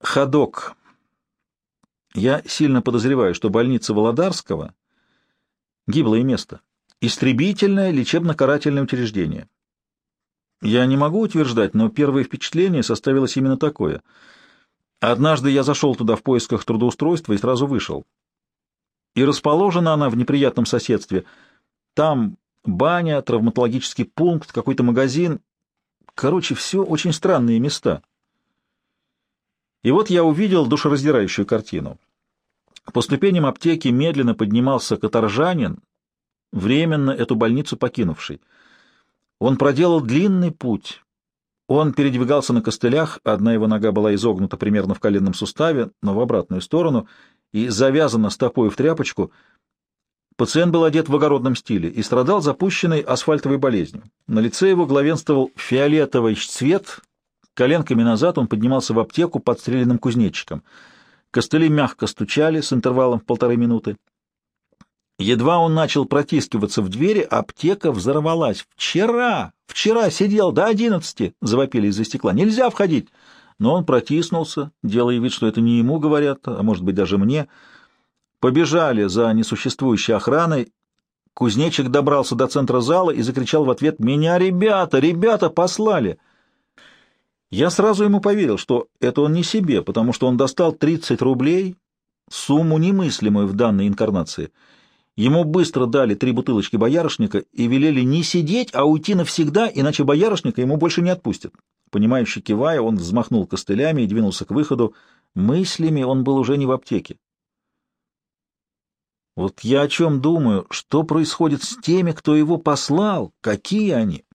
Ходок. Я сильно подозреваю, что больница Володарского — гиблое место, истребительное лечебно-карательное учреждение. Я не могу утверждать, но первое впечатление составилось именно такое. Однажды я зашел туда в поисках трудоустройства и сразу вышел. И расположена она в неприятном соседстве. Там баня, травматологический пункт, какой-то магазин. Короче, все очень странные места. И вот я увидел душераздирающую картину. По ступеням аптеки медленно поднимался каторжанин, временно эту больницу покинувший. Он проделал длинный путь. Он передвигался на костылях, одна его нога была изогнута примерно в коленном суставе, но в обратную сторону, и завязана стопой в тряпочку. Пациент был одет в огородном стиле и страдал запущенной асфальтовой болезнью. На лице его главенствовал фиолетовый цвет, коленками назад он поднимался в аптеку подстреленным кузнечиком. Костыли мягко стучали с интервалом в полторы минуты. Едва он начал протискиваться в двери, аптека взорвалась. «Вчера! Вчера сидел до одиннадцати!» — завопили из-за стекла. «Нельзя входить!» Но он протиснулся, делая вид, что это не ему говорят, а может быть даже мне. Побежали за несуществующей охраной. Кузнечик добрался до центра зала и закричал в ответ «Меня ребята! Ребята послали!» Я сразу ему поверил, что это он не себе, потому что он достал 30 рублей, сумму немыслимую в данной инкарнации — Ему быстро дали три бутылочки боярышника и велели не сидеть, а уйти навсегда, иначе боярышника ему больше не отпустят. Понимающе кивая, он взмахнул костылями и двинулся к выходу. Мыслями он был уже не в аптеке. Вот я о чем думаю, что происходит с теми, кто его послал, какие они?